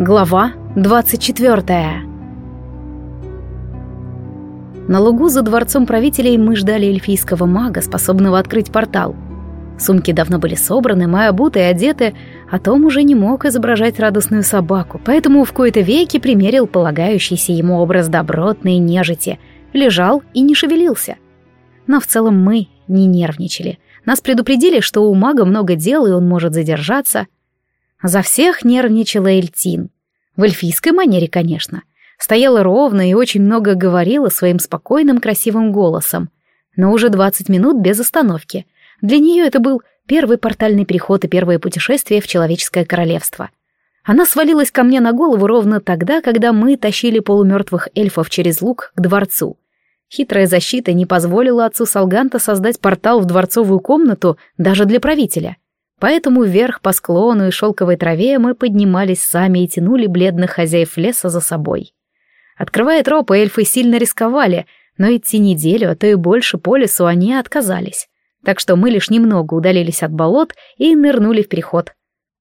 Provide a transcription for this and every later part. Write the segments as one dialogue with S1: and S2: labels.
S1: Глава 24 На лугу за дворцом правителей мы ждали эльфийского мага, способного открыть портал. Сумки давно были собраны, мы обуты и одеты, а Том уже не мог изображать радостную собаку, поэтому в кои-то веки примерил полагающийся ему образ добротной нежити, лежал и не шевелился. Но в целом мы не нервничали. Нас предупредили, что у мага много дел, и он может задержаться — за всех нервничала Эльтин. В эльфийской манере, конечно. Стояла ровно и очень много говорила своим спокойным красивым голосом. Но уже двадцать минут без остановки. Для нее это был первый портальный переход и первое путешествие в человеческое королевство. Она свалилась ко мне на голову ровно тогда, когда мы тащили полумертвых эльфов через луг к дворцу. Хитрая защита не позволила отцу Салганта создать портал в дворцовую комнату даже для правителя. Поэтому вверх по склону и шелковой траве мы поднимались сами и тянули бледных хозяев леса за собой. Открывая тропы, эльфы сильно рисковали, но идти неделю, а то и больше по лесу они отказались. Так что мы лишь немного удалились от болот и нырнули в переход.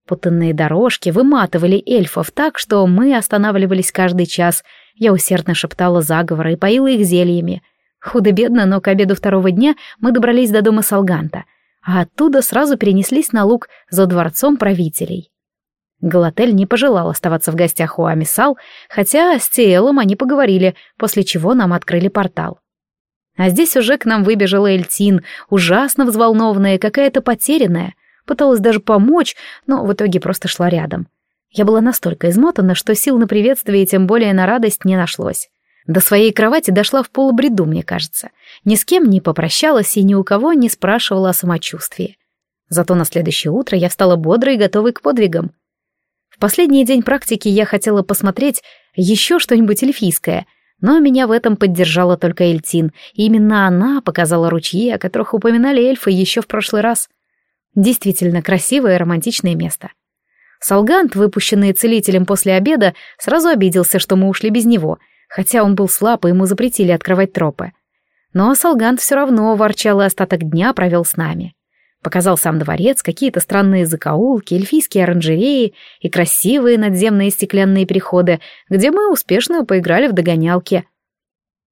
S1: Путанные дорожки выматывали эльфов так, что мы останавливались каждый час. Я усердно шептала заговоры и поила их зельями. Худо-бедно, но к обеду второго дня мы добрались до дома Салганта — а оттуда сразу перенеслись на луг за дворцом правителей. Галатель не пожелал оставаться в гостях у Амисал, хотя с Тиэлом они поговорили, после чего нам открыли портал. А здесь уже к нам выбежала Эльтин, ужасно взволнованная, какая-то потерянная. Пыталась даже помочь, но в итоге просто шла рядом. Я была настолько измотана, что сил на приветствие и тем более на радость не нашлось. До своей кровати дошла в полубреду, мне кажется. Ни с кем не попрощалась и ни у кого не спрашивала о самочувствии. Зато на следующее утро я встала бодрой и готовой к подвигам. В последний день практики я хотела посмотреть еще что-нибудь эльфийское, но меня в этом поддержала только Эльтин, и именно она показала ручьи, о которых упоминали эльфы еще в прошлый раз. Действительно красивое и романтичное место. Салгант, выпущенный целителем после обеда, сразу обиделся, что мы ушли без него — хотя он был слаб, и ему запретили открывать тропы. Но Салгант все равно ворчал и остаток дня провел с нами. Показал сам дворец, какие-то странные закоулки, эльфийские оранжереи и красивые надземные стеклянные переходы, где мы успешно поиграли в догонялки.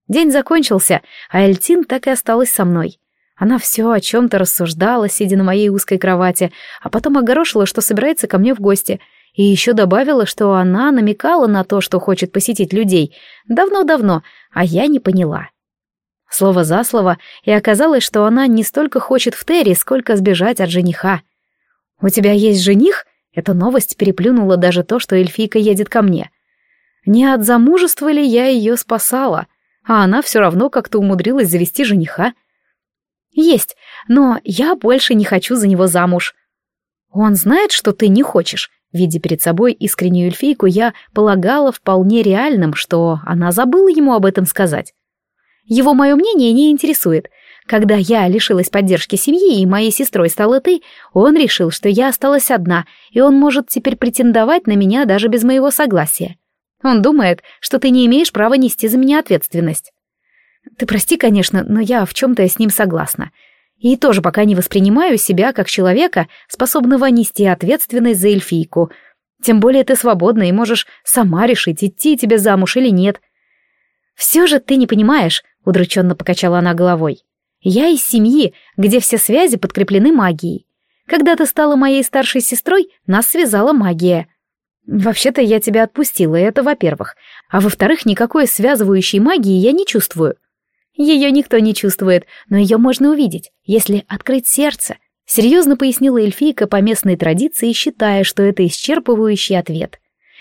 S1: День закончился, а Эльтин так и осталась со мной. Она все о чем-то рассуждала, сидя на моей узкой кровати, а потом огорошила, что собирается ко мне в гости — и еще добавила, что она намекала на то, что хочет посетить людей, давно-давно, а я не поняла. Слово за слово, и оказалось, что она не столько хочет в Терри, сколько сбежать от жениха. «У тебя есть жених?» Эта новость переплюнула даже то, что эльфийка едет ко мне. Не от замужества ли я ее спасала, а она все равно как-то умудрилась завести жениха. «Есть, но я больше не хочу за него замуж». «Он знает, что ты не хочешь?» Видя перед собой искреннюю эльфийку, я полагала вполне реальным, что она забыла ему об этом сказать. Его мое мнение не интересует. Когда я лишилась поддержки семьи и моей сестрой стала ты, он решил, что я осталась одна, и он может теперь претендовать на меня даже без моего согласия. Он думает, что ты не имеешь права нести за меня ответственность. Ты прости, конечно, но я в чем-то с ним согласна. И тоже пока не воспринимаю себя как человека, способного нести ответственность за эльфийку. Тем более ты свободна и можешь сама решить, идти тебе замуж или нет. Все же ты не понимаешь, удрученно покачала она головой. Я из семьи, где все связи подкреплены магией. Когда ты стала моей старшей сестрой, нас связала магия. Вообще-то я тебя отпустила, это во-первых. А во-вторых, никакой связывающей магии я не чувствую. Ее никто не чувствует, но ее можно увидеть, если открыть сердце, серьезно пояснила эльфийка по местной традиции, считая, что это исчерпывающий ответ.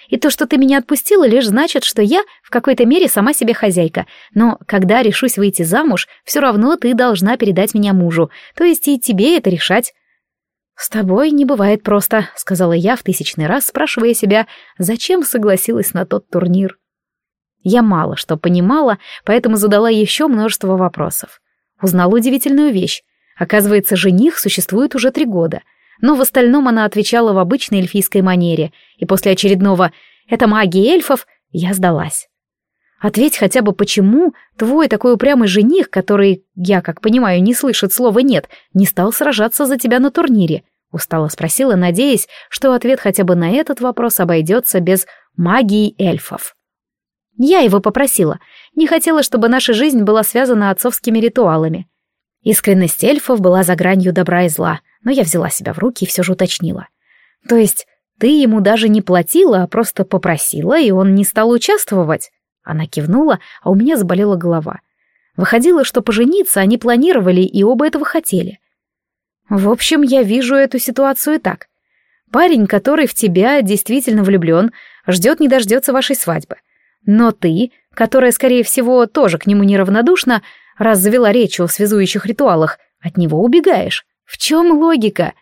S1: И то, что ты меня отпустила, лишь значит, что я в какой-то мере сама себе хозяйка, но когда решусь выйти замуж, все равно ты должна передать меня мужу, то есть и тебе это решать. «С тобой не бывает просто», — сказала я в тысячный раз, спрашивая себя, зачем согласилась на тот турнир. Я мало что понимала, поэтому задала еще множество вопросов. Узнала удивительную вещь. Оказывается, жених существует уже три года. Но в остальном она отвечала в обычной эльфийской манере, и после очередного «это магия эльфов» я сдалась. Ответь хотя бы, почему твой такой упрямый жених, который, я как понимаю, не слышит слова «нет», не стал сражаться за тебя на турнире? Устало спросила, надеясь, что ответ хотя бы на этот вопрос обойдется без магией эльфов. Я его попросила. Не хотела, чтобы наша жизнь была связана отцовскими ритуалами. Искренность эльфов была за гранью добра и зла, но я взяла себя в руки и все же уточнила. То есть ты ему даже не платила, а просто попросила, и он не стал участвовать? Она кивнула, а у меня заболела голова. Выходило, что пожениться они планировали и оба этого хотели. В общем, я вижу эту ситуацию так. Парень, который в тебя действительно влюблен, ждет не дождется вашей свадьбы. Но ты, которая, скорее всего, тоже к нему неравнодушна, раз завела речь о связующих ритуалах, от него убегаешь. В чем логика?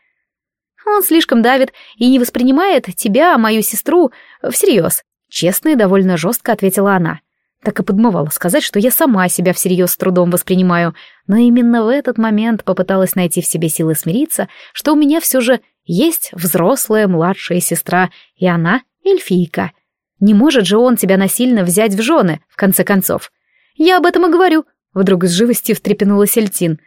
S1: Он слишком давит и не воспринимает тебя, мою сестру, всерьез. Честно и довольно жестко ответила она. Так и подмывала сказать, что я сама себя всерьез с трудом воспринимаю, но именно в этот момент попыталась найти в себе силы смириться, что у меня все же есть взрослая младшая сестра, и она эльфийка. Не может же он тебя насильно взять в жены, в конце концов. Я об этом и говорю, вдруг с живостью встрепенулась Эльтин.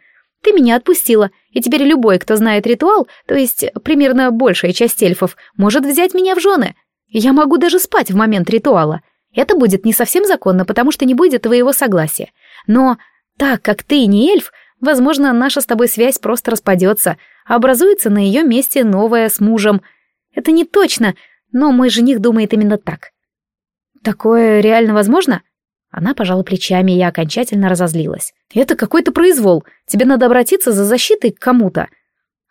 S1: Ты меня отпустила, и теперь любой, кто знает ритуал, то есть примерно большая часть эльфов, может взять меня в жены. Я могу даже спать в момент ритуала. Это будет не совсем законно, потому что не будет твоего согласия. Но так как ты не эльф, возможно, наша с тобой связь просто распадется, а образуется на ее месте новая с мужем. Это не точно, но мой жених думает именно так. Такое реально возможно? Она пожала плечами, и я окончательно разозлилась. «Это какой-то произвол. Тебе надо обратиться за защитой к кому-то.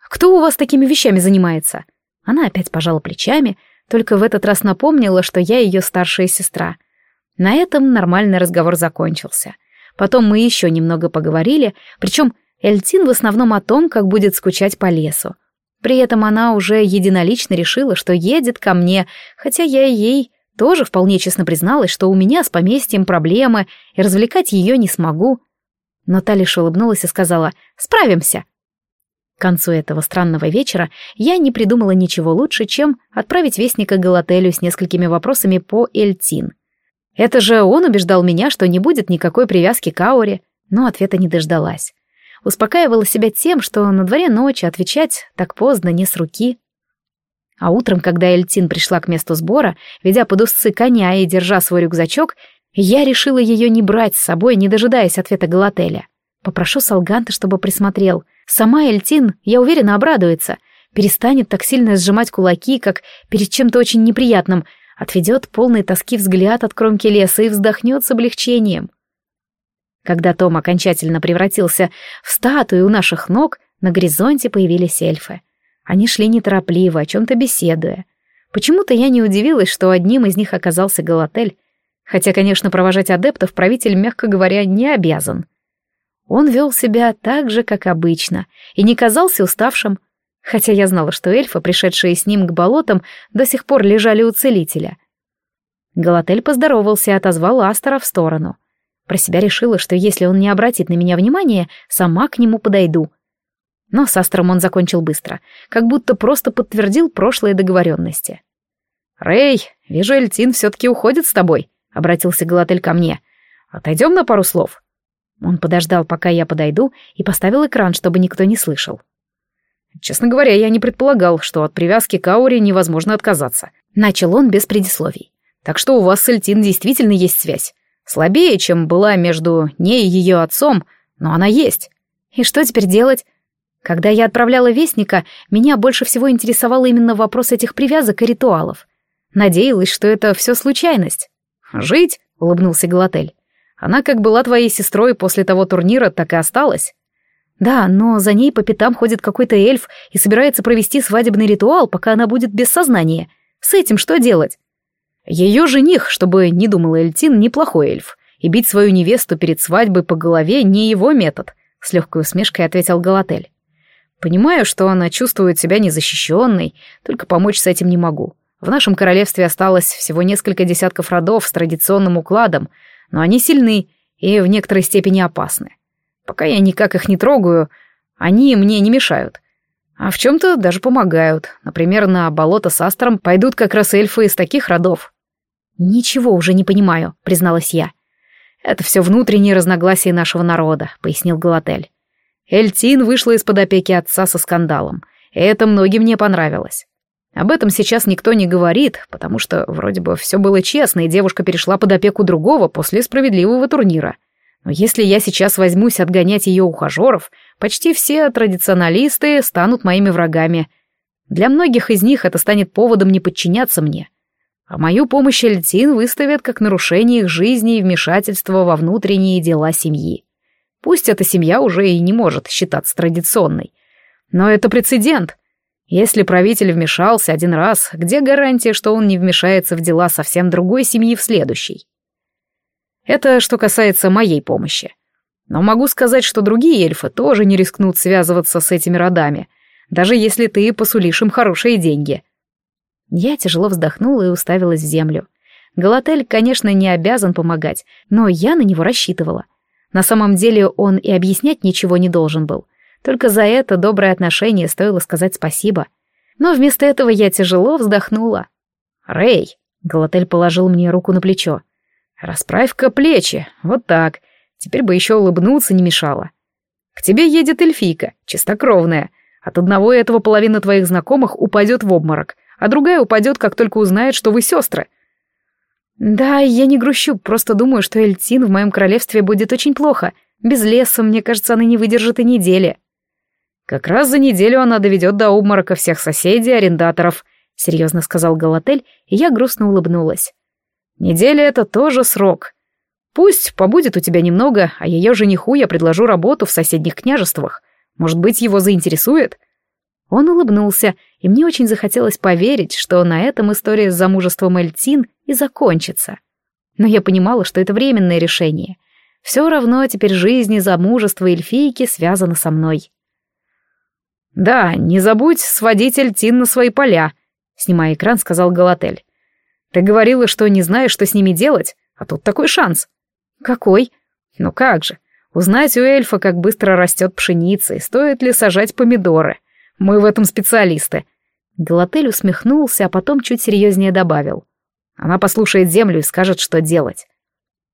S1: Кто у вас такими вещами занимается?» Она опять пожала плечами, только в этот раз напомнила, что я ее старшая сестра. На этом нормальный разговор закончился. Потом мы еще немного поговорили, причем Эльтин в основном о том, как будет скучать по лесу. При этом она уже единолично решила, что едет ко мне, хотя я ей тоже вполне честно призналась, что у меня с поместьем проблемы, и развлекать ее не смогу. Но та улыбнулась и сказала «Справимся». К концу этого странного вечера я не придумала ничего лучше, чем отправить вестника Галателю с несколькими вопросами по Эльтин. Это же он убеждал меня, что не будет никакой привязки к Ауре, но ответа не дождалась. Успокаивала себя тем, что на дворе ночи отвечать так поздно не с руки. А утром, когда Эльтин пришла к месту сбора, ведя под узцы коня и держа свой рюкзачок, я решила ее не брать с собой, не дожидаясь ответа Галателя. Попрошу Салганта, чтобы присмотрел — Сама Эльтин, я уверена, обрадуется, перестанет так сильно сжимать кулаки, как перед чем-то очень неприятным, отведет полный тоски взгляд от кромки леса и вздохнет с облегчением. Когда Том окончательно превратился в статую у наших ног, на горизонте появились эльфы. Они шли неторопливо, о чем-то беседуя. Почему-то я не удивилась, что одним из них оказался Галатель, хотя, конечно, провожать адептов правитель, мягко говоря, не обязан. Он вел себя так же, как обычно, и не казался уставшим, хотя я знала, что эльфы, пришедшие с ним к болотам, до сих пор лежали у целителя. Галатель поздоровался и отозвал Астора в сторону. Про себя решила, что если он не обратит на меня внимания, сама к нему подойду. Но с Астором он закончил быстро, как будто просто подтвердил прошлые договоренности. «Рэй, вижу, Эльтин все-таки уходит с тобой», — обратился Галатель ко мне. «Отойдем на пару слов». Он подождал, пока я подойду, и поставил экран, чтобы никто не слышал. «Честно говоря, я не предполагал, что от привязки к ауре невозможно отказаться», — начал он без предисловий. «Так что у вас с Эльтин действительно есть связь. Слабее, чем была между ней и ее отцом, но она есть. И что теперь делать? Когда я отправляла вестника, меня больше всего интересовал именно вопрос этих привязок и ритуалов. Надеялась, что это все случайность. «Жить?» — улыбнулся Галатель. Она как была твоей сестрой после того турнира, так и осталась. Да, но за ней по пятам ходит какой-то эльф и собирается провести свадебный ритуал, пока она будет без сознания. С этим что делать? Ее жених, чтобы не думал Эльтин, неплохой эльф. И бить свою невесту перед свадьбой по голове не его метод, с легкой усмешкой ответил Галатель. Понимаю, что она чувствует себя незащищенной, только помочь с этим не могу. В нашем королевстве осталось всего несколько десятков родов с традиционным укладом, но они сильны и в некоторой степени опасны. Пока я никак их не трогаю, они мне не мешают. А в чем-то даже помогают. Например, на болото с Астром пойдут как раз эльфы из таких родов. «Ничего уже не понимаю», — призналась я. «Это все внутренние разногласия нашего народа», — пояснил Галатель. Эльтин вышла из-под опеки отца со скандалом, это многим не понравилось. Об этом сейчас никто не говорит, потому что вроде бы все было честно, и девушка перешла под опеку другого после справедливого турнира. Но если я сейчас возьмусь отгонять ее ухажеров, почти все традиционалисты станут моими врагами. Для многих из них это станет поводом не подчиняться мне. А мою помощь Эльтин выставят как нарушение их жизни и вмешательство во внутренние дела семьи. Пусть эта семья уже и не может считаться традиционной. Но это прецедент. Если правитель вмешался один раз, где гарантия, что он не вмешается в дела совсем другой семьи в следующей? Это что касается моей помощи. Но могу сказать, что другие эльфы тоже не рискнут связываться с этими родами, даже если ты посулишь им хорошие деньги. Я тяжело вздохнула и уставилась в землю. Галатель, конечно, не обязан помогать, но я на него рассчитывала — на самом деле он и объяснять ничего не должен был. Только за это доброе отношение стоило сказать спасибо. Но вместо этого я тяжело вздохнула. «Рэй!» — Галатель положил мне руку на плечо. «Расправь-ка плечи, вот так. Теперь бы еще улыбнуться не мешало. К тебе едет эльфийка, чистокровная. От одного этого половина твоих знакомых упадет в обморок, а другая упадет, как только узнает, что вы сестры. «Да, я не грущу, просто думаю, что Эльтин в моем королевстве будет очень плохо. Без леса, мне кажется, она не выдержит и недели». «Как раз за неделю она доведет до обморока всех соседей, арендаторов», — серьезно сказал Галатель, и я грустно улыбнулась. «Неделя — это тоже срок. Пусть побудет у тебя немного, а ее жениху я предложу работу в соседних княжествах. Может быть, его заинтересует?» Он улыбнулся, и мне очень захотелось поверить, что на этом история с замужеством Эльтин и закончится. Но я понимала, что это временное решение. Все равно теперь жизнь и замужество эльфийки связаны со мной. «Да, не забудь сводить Эльтин на свои поля», — снимая экран, сказал Галатель. «Ты говорила, что не знаешь, что с ними делать, а тут такой шанс». «Какой?» «Ну как же, узнать у эльфа, как быстро растет пшеница и стоит ли сажать помидоры. Мы в этом специалисты». Галатель усмехнулся, а потом чуть серьезнее добавил. Она послушает землю и скажет, что делать.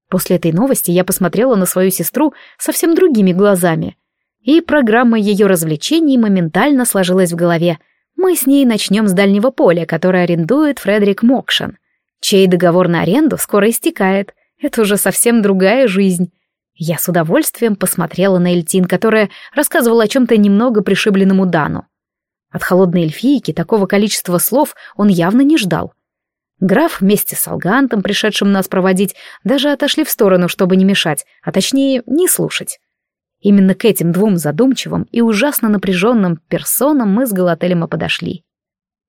S1: После этой новости я посмотрела на свою сестру совсем другими глазами. И программа ее развлечений моментально сложилась в голове. Мы с ней начнем с дальнего поля, которое арендует Фредерик Мокшен, чей договор на аренду скоро истекает. Это уже совсем другая жизнь. Я с удовольствием посмотрела на Эльтин, которая рассказывала о чем-то немного пришибленному Дану. От холодной эльфийки такого количества слов он явно не ждал. Граф вместе с Алгантом, пришедшим нас проводить, даже отошли в сторону, чтобы не мешать, а точнее, не слушать. Именно к этим двум задумчивым и ужасно напряженным персонам мы с Галателем и подошли.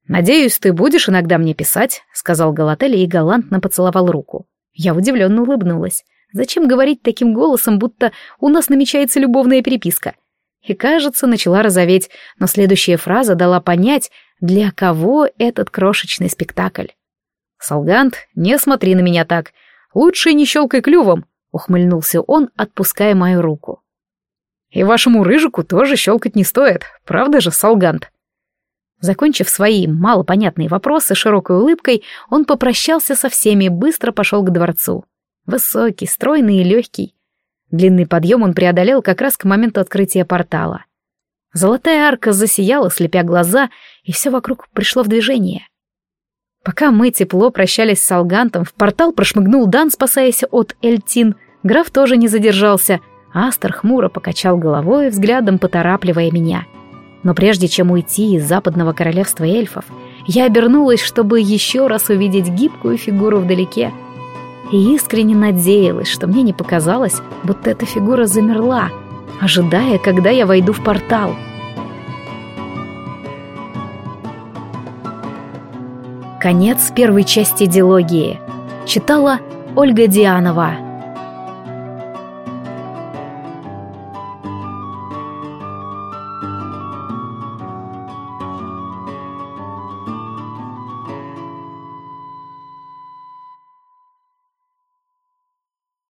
S1: «Надеюсь, ты будешь иногда мне писать», — сказал Галатель и галантно поцеловал руку. Я удивленно улыбнулась. Зачем говорить таким голосом, будто у нас намечается любовная переписка? И, кажется, начала розоветь, но следующая фраза дала понять, для кого этот крошечный спектакль. «Солгант, не смотри на меня так. Лучше не щелкай клювом», — ухмыльнулся он, отпуская мою руку. «И вашему рыжику тоже щелкать не стоит, правда же, Солгант?» Закончив свои малопонятные вопросы широкой улыбкой, он попрощался со всеми и быстро пошел к дворцу. Высокий, стройный и легкий. Длинный подъем он преодолел как раз к моменту открытия портала. Золотая арка засияла, слепя глаза, и все вокруг пришло в движение. Пока мы тепло прощались с Алгантом, в портал прошмыгнул Дан, спасаясь от Эльтин. Граф тоже не задержался. Астер хмуро покачал головой, взглядом поторапливая меня. Но прежде чем уйти из западного королевства эльфов, я обернулась, чтобы еще раз увидеть гибкую фигуру вдалеке. И искренне надеялась, что мне не показалось, будто эта фигура замерла, ожидая, когда я войду в портал. Конец первой части дилогии. Читала Ольга Дианова.